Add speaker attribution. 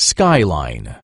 Speaker 1: Skyline.